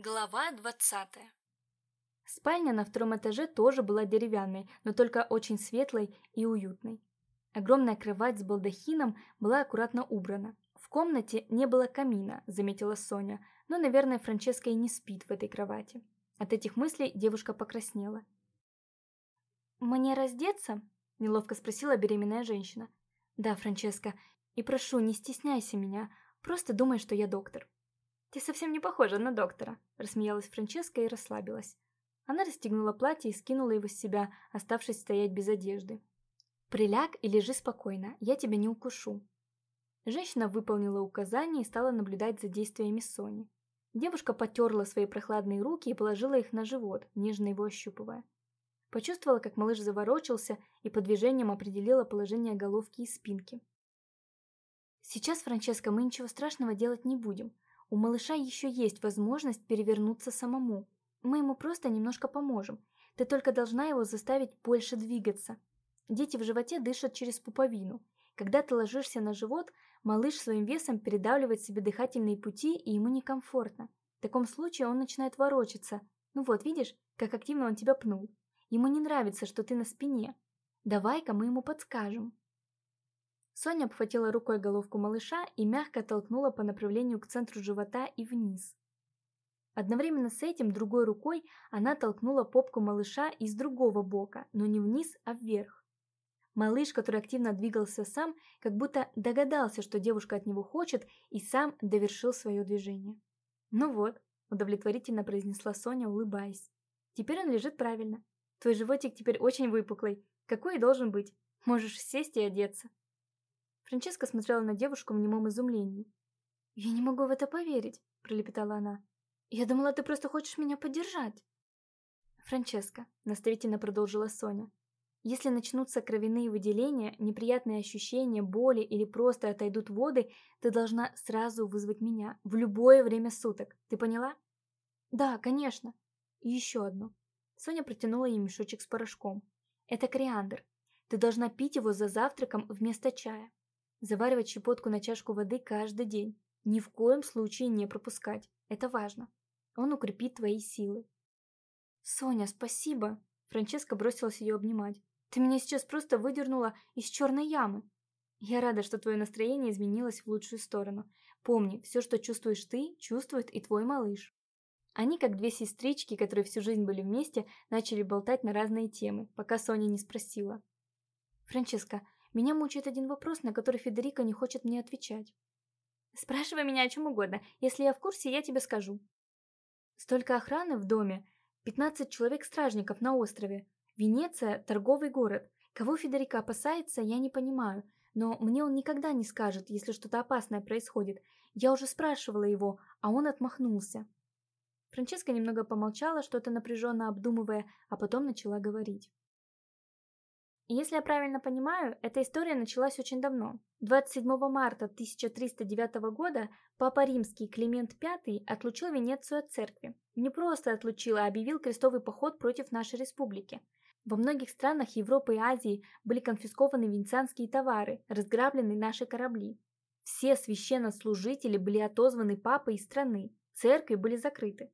Глава двадцатая Спальня на втором этаже тоже была деревянной, но только очень светлой и уютной. Огромная кровать с балдахином была аккуратно убрана. В комнате не было камина, заметила Соня, но, наверное, Франческа и не спит в этой кровати. От этих мыслей девушка покраснела. «Мне раздеться?» – неловко спросила беременная женщина. «Да, Франческа, и прошу, не стесняйся меня, просто думай, что я доктор». «Ты совсем не похожа на доктора», – рассмеялась Франческа и расслабилась. Она расстегнула платье и скинула его с себя, оставшись стоять без одежды. «Приляг и лежи спокойно, я тебя не укушу». Женщина выполнила указание и стала наблюдать за действиями Сони. Девушка потерла свои прохладные руки и положила их на живот, нежно его ощупывая. Почувствовала, как малыш заворочился и по движениям определила положение головки и спинки. «Сейчас, Франческа, мы ничего страшного делать не будем. У малыша еще есть возможность перевернуться самому. Мы ему просто немножко поможем. Ты только должна его заставить больше двигаться. Дети в животе дышат через пуповину. Когда ты ложишься на живот, малыш своим весом передавливает себе дыхательные пути, и ему некомфортно. В таком случае он начинает ворочаться. Ну вот, видишь, как активно он тебя пнул. Ему не нравится, что ты на спине. Давай-ка мы ему подскажем. Соня обхватила рукой головку малыша и мягко толкнула по направлению к центру живота и вниз. Одновременно с этим другой рукой она толкнула попку малыша из другого бока, но не вниз, а вверх. Малыш, который активно двигался сам, как будто догадался, что девушка от него хочет, и сам довершил свое движение. «Ну вот», – удовлетворительно произнесла Соня, улыбаясь. «Теперь он лежит правильно. Твой животик теперь очень выпуклый, какой и должен быть. Можешь сесть и одеться». Франческа смотрела на девушку в немом изумлении. «Я не могу в это поверить», – пролепетала она. «Я думала, ты просто хочешь меня поддержать». «Франческа», – наставительно продолжила Соня, «если начнутся кровяные выделения, неприятные ощущения, боли или просто отойдут воды, ты должна сразу вызвать меня, в любое время суток. Ты поняла?» «Да, конечно. И еще одно». Соня протянула ей мешочек с порошком. «Это кориандр. Ты должна пить его за завтраком вместо чая. Заваривать щепотку на чашку воды каждый день. Ни в коем случае не пропускать. Это важно. Он укрепит твои силы. «Соня, спасибо!» Франческа бросилась ее обнимать. «Ты меня сейчас просто выдернула из черной ямы!» «Я рада, что твое настроение изменилось в лучшую сторону. Помни, все, что чувствуешь ты, чувствует и твой малыш». Они, как две сестрички, которые всю жизнь были вместе, начали болтать на разные темы, пока Соня не спросила. «Франческа, меня мучает один вопрос, на который Федерико не хочет мне отвечать. Спрашивай меня о чем угодно. Если я в курсе, я тебе скажу. Столько охраны в доме. 15 человек-стражников на острове. Венеция – торговый город. Кого Федерико опасается, я не понимаю. Но мне он никогда не скажет, если что-то опасное происходит. Я уже спрашивала его, а он отмахнулся. Франческа немного помолчала, что-то напряженно обдумывая, а потом начала говорить. Если я правильно понимаю, эта история началась очень давно. 27 марта 1309 года Папа Римский Климент V отлучил Венецию от церкви. Не просто отлучил, а объявил крестовый поход против нашей республики. Во многих странах Европы и Азии были конфискованы венецианские товары, разграблены наши корабли. Все священнослужители были отозваны папой из страны, церкви были закрыты.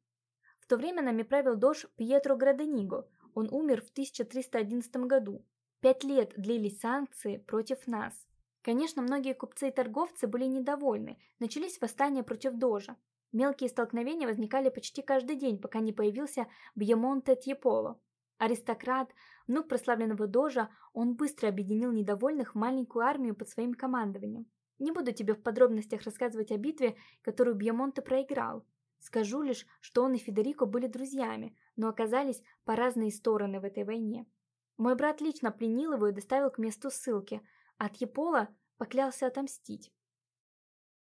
В то время нами правил дож Пьетро Градениго, он умер в 1311 году, Пять лет длились санкции против нас. Конечно, многие купцы и торговцы были недовольны, начались восстания против Дожа. Мелкие столкновения возникали почти каждый день, пока не появился Бьемонте Тьеполо. Аристократ, внук прославленного Дожа, он быстро объединил недовольных в маленькую армию под своим командованием. Не буду тебе в подробностях рассказывать о битве, которую Бьемонте проиграл. Скажу лишь, что он и Федерико были друзьями, но оказались по разные стороны в этой войне. Мой брат лично пленил его и доставил к месту ссылки. От Епола поклялся отомстить.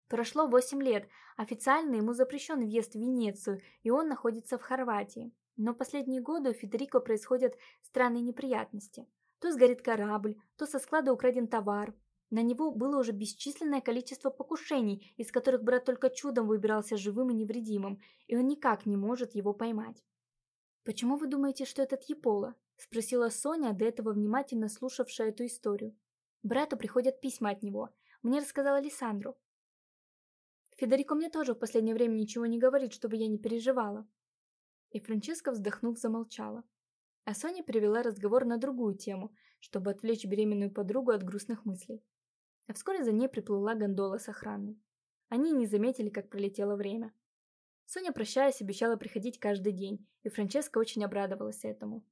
Прошло восемь лет, официально ему запрещен въезд в Венецию, и он находится в Хорватии. Но последние годы у Федерико происходят странные неприятности. То сгорит корабль, то со склада украден товар. На него было уже бесчисленное количество покушений, из которых брат только чудом выбирался живым и невредимым, и он никак не может его поймать. «Почему вы думаете, что этот Епола?» Спросила Соня, до этого внимательно слушавшая эту историю. Брату приходят письма от него. Мне рассказала Александру. Федерико мне тоже в последнее время ничего не говорит, чтобы я не переживала». И Франческа, вздохнув, замолчала. А Соня перевела разговор на другую тему, чтобы отвлечь беременную подругу от грустных мыслей. А вскоре за ней приплыла гондола с охраной. Они не заметили, как пролетело время. Соня, прощаясь, обещала приходить каждый день, и Франческа очень обрадовалась этому.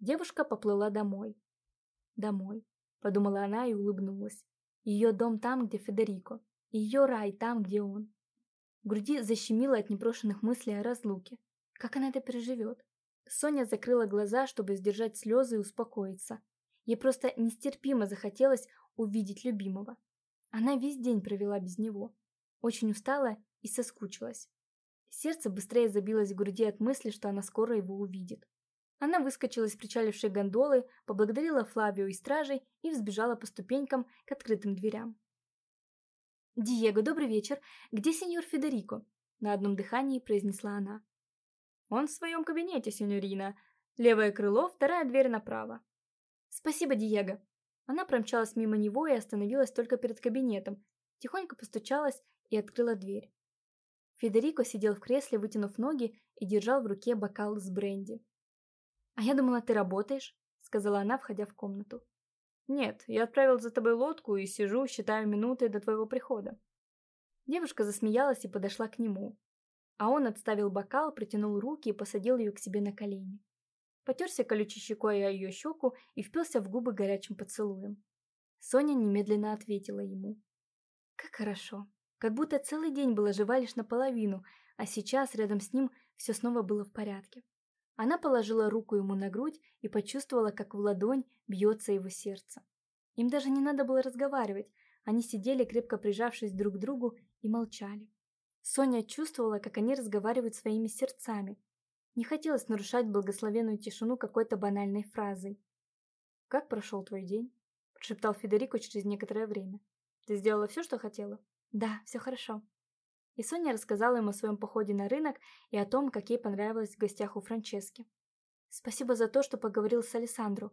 Девушка поплыла домой. «Домой», — подумала она и улыбнулась. Ее дом там, где Федерико, ее рай там, где он. В груди защемило от непрошенных мыслей о разлуке. Как она это переживет? Соня закрыла глаза, чтобы сдержать слезы и успокоиться. Ей просто нестерпимо захотелось увидеть любимого. Она весь день провела без него. Очень устала и соскучилась. Сердце быстрее забилось в груди от мысли, что она скоро его увидит. Она выскочила из причалившей гондолы, поблагодарила Флавио и стражей и взбежала по ступенькам к открытым дверям. «Диего, добрый вечер. Где сеньор Федерико?» На одном дыхании произнесла она. «Он в своем кабинете, сеньорина. Левое крыло, вторая дверь направо». «Спасибо, Диего». Она промчалась мимо него и остановилась только перед кабинетом, тихонько постучалась и открыла дверь. Федерико сидел в кресле, вытянув ноги и держал в руке бокал с бренди. «А я думала, ты работаешь», — сказала она, входя в комнату. «Нет, я отправил за тобой лодку и сижу, считаю минуты до твоего прихода». Девушка засмеялась и подошла к нему. А он отставил бокал, протянул руки и посадил ее к себе на колени. Потерся колючей щекой о ее щеку и впился в губы горячим поцелуем. Соня немедленно ответила ему. «Как хорошо. Как будто целый день была жива лишь наполовину, а сейчас рядом с ним все снова было в порядке. Она положила руку ему на грудь и почувствовала, как в ладонь бьется его сердце. Им даже не надо было разговаривать, они сидели, крепко прижавшись друг к другу, и молчали. Соня чувствовала, как они разговаривают своими сердцами. Не хотелось нарушать благословенную тишину какой-то банальной фразой. «Как прошел твой день?» – прошептал Федерико через некоторое время. «Ты сделала все, что хотела?» «Да, все хорошо», и Соня рассказала ему о своем походе на рынок и о том, как ей понравилось в гостях у Франчески. «Спасибо за то, что поговорил с Александру».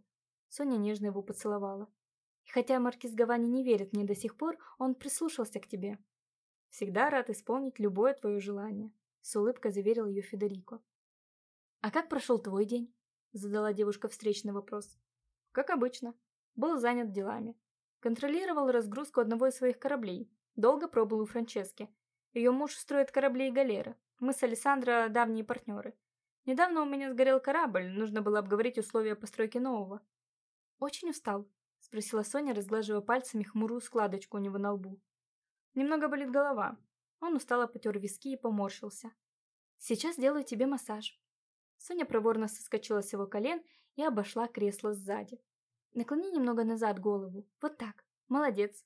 Соня нежно его поцеловала. «И хотя Маркиз Гавани не верит мне до сих пор, он прислушался к тебе. Всегда рад исполнить любое твое желание», — с улыбкой заверил ее Федерико. «А как прошел твой день?» — задала девушка встречный вопрос. «Как обычно. Был занят делами. Контролировал разгрузку одного из своих кораблей. Долго пробыл у Франчески. Ее муж строит корабли и галеры. Мы с Александро давние партнеры. Недавно у меня сгорел корабль, нужно было обговорить условия постройки нового. Очень устал, спросила Соня, разглаживая пальцами хмурую складочку у него на лбу. Немного болит голова. Он устало потер виски и поморщился. Сейчас сделаю тебе массаж. Соня проворно соскочила с его колен и обошла кресло сзади. Наклони немного назад голову. Вот так. Молодец.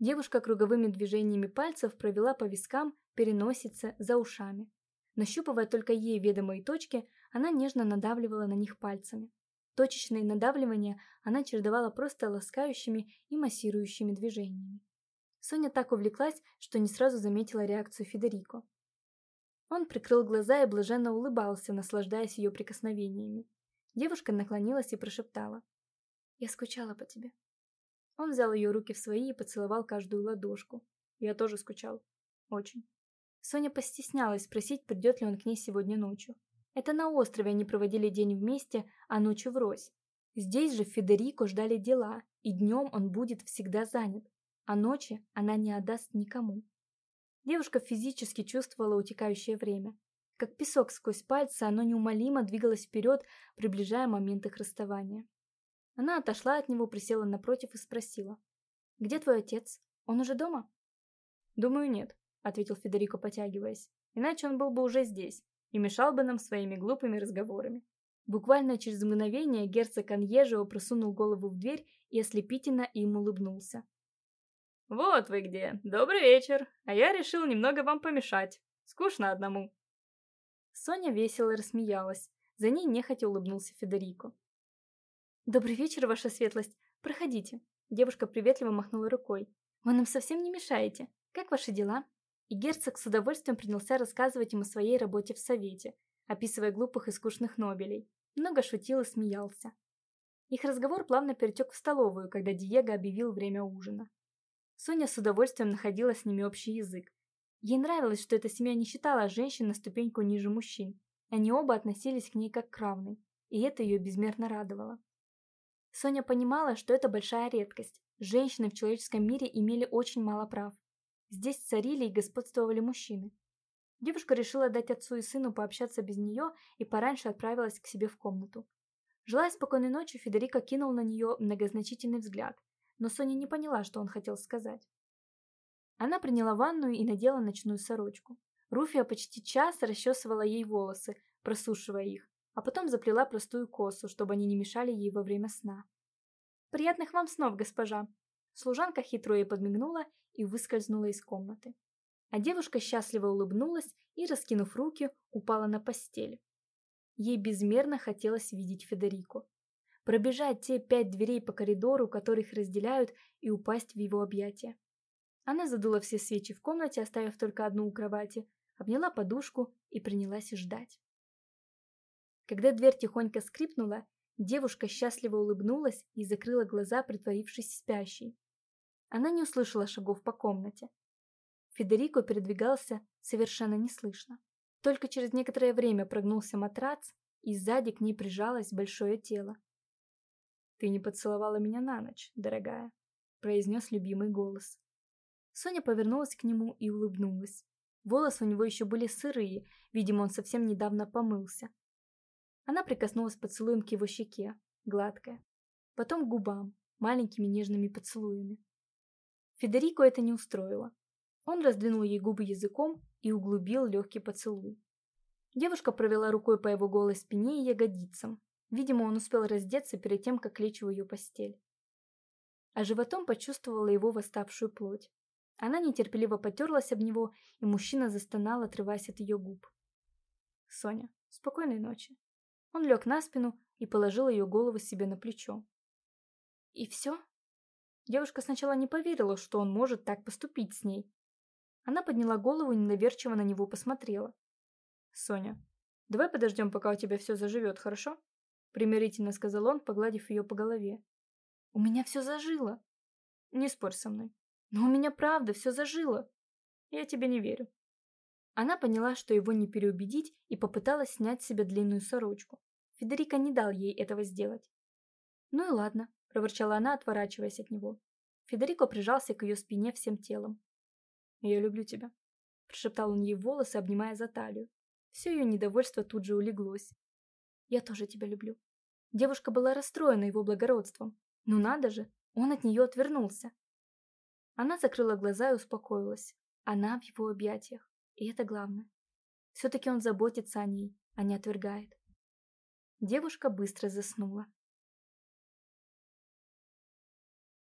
Девушка круговыми движениями пальцев провела по вискам, переносице, за ушами. Нащупывая только ей ведомые точки, она нежно надавливала на них пальцами. Точечные надавливания она чередовала просто ласкающими и массирующими движениями. Соня так увлеклась, что не сразу заметила реакцию Федерико. Он прикрыл глаза и блаженно улыбался, наслаждаясь ее прикосновениями. Девушка наклонилась и прошептала. «Я скучала по тебе». Он взял ее руки в свои и поцеловал каждую ладошку. Я тоже скучал. Очень. Соня постеснялась спросить, придет ли он к ней сегодня ночью. Это на острове они проводили день вместе, а ночью врозь. Здесь же Федерико ждали дела, и днем он будет всегда занят, а ночи она не отдаст никому. Девушка физически чувствовала утекающее время. Как песок сквозь пальцы, оно неумолимо двигалось вперед, приближая момент их расставания. Она отошла от него, присела напротив и спросила. «Где твой отец? Он уже дома?» «Думаю, нет», — ответил Федерико, потягиваясь. «Иначе он был бы уже здесь и мешал бы нам своими глупыми разговорами». Буквально через мгновение герцог Аньежио просунул голову в дверь и ослепительно им улыбнулся. «Вот вы где! Добрый вечер! А я решил немного вам помешать. Скучно одному». Соня весело рассмеялась. За ней нехотя улыбнулся Федерико. «Добрый вечер, ваша светлость. Проходите». Девушка приветливо махнула рукой. «Вы нам совсем не мешаете. Как ваши дела?» И герцог с удовольствием принялся рассказывать им о своей работе в Совете, описывая глупых и скучных Нобелей. Много шутил и смеялся. Их разговор плавно перетек в столовую, когда Диего объявил время ужина. Соня с удовольствием находила с ними общий язык. Ей нравилось, что эта семья не считала женщин на ступеньку ниже мужчин. Они оба относились к ней как к равной, и это ее безмерно радовало. Соня понимала, что это большая редкость. Женщины в человеческом мире имели очень мало прав. Здесь царили и господствовали мужчины. Девушка решила дать отцу и сыну пообщаться без нее и пораньше отправилась к себе в комнату. Желая спокойной ночи, Федерико кинул на нее многозначительный взгляд, но Соня не поняла, что он хотел сказать. Она приняла ванную и надела ночную сорочку. Руфия почти час расчесывала ей волосы, просушивая их, а потом заплела простую косу, чтобы они не мешали ей во время сна. «Приятных вам снов, госпожа!» Служанка хитро ей подмигнула и выскользнула из комнаты. А девушка счастливо улыбнулась и, раскинув руки, упала на постель. Ей безмерно хотелось видеть Федерико. Пробежать те пять дверей по коридору, которых разделяют, и упасть в его объятия. Она задула все свечи в комнате, оставив только одну у кровати, обняла подушку и принялась ждать. Когда дверь тихонько скрипнула, девушка счастливо улыбнулась и закрыла глаза, притворившись спящей. Она не услышала шагов по комнате. Федерико передвигался совершенно неслышно. Только через некоторое время прогнулся матрац, и сзади к ней прижалось большое тело. «Ты не поцеловала меня на ночь, дорогая», — произнес любимый голос. Соня повернулась к нему и улыбнулась. Волосы у него еще были сырые, видимо, он совсем недавно помылся. Она прикоснулась поцелуем к его щеке, гладкая. Потом к губам, маленькими нежными поцелуями. Федерико это не устроило. Он раздвинул ей губы языком и углубил легкий поцелуй. Девушка провела рукой по его голой спине и ягодицам. Видимо, он успел раздеться перед тем, как лечь в ее постель. А животом почувствовала его восставшую плоть. Она нетерпеливо потерлась об него, и мужчина застонал, отрываясь от ее губ. «Соня, спокойной ночи». Он лег на спину и положил ее голову себе на плечо. «И все?» Девушка сначала не поверила, что он может так поступить с ней. Она подняла голову и недоверчиво на него посмотрела. «Соня, давай подождем, пока у тебя все заживет, хорошо?» Примирительно сказал он, погладив ее по голове. «У меня все зажило!» «Не спорь со мной. Но у меня правда все зажило!» «Я тебе не верю». Она поняла, что его не переубедить, и попыталась снять с себя длинную сорочку. Федерико не дал ей этого сделать. «Ну и ладно», – проворчала она, отворачиваясь от него. Федерико прижался к ее спине всем телом. «Я люблю тебя», – прошептал он ей волосы, обнимая за талию. Все ее недовольство тут же улеглось. «Я тоже тебя люблю». Девушка была расстроена его благородством. Ну надо же, он от нее отвернулся. Она закрыла глаза и успокоилась. Она в его объятиях. И это главное. Все-таки он заботится о ней, а не отвергает. Девушка быстро заснула.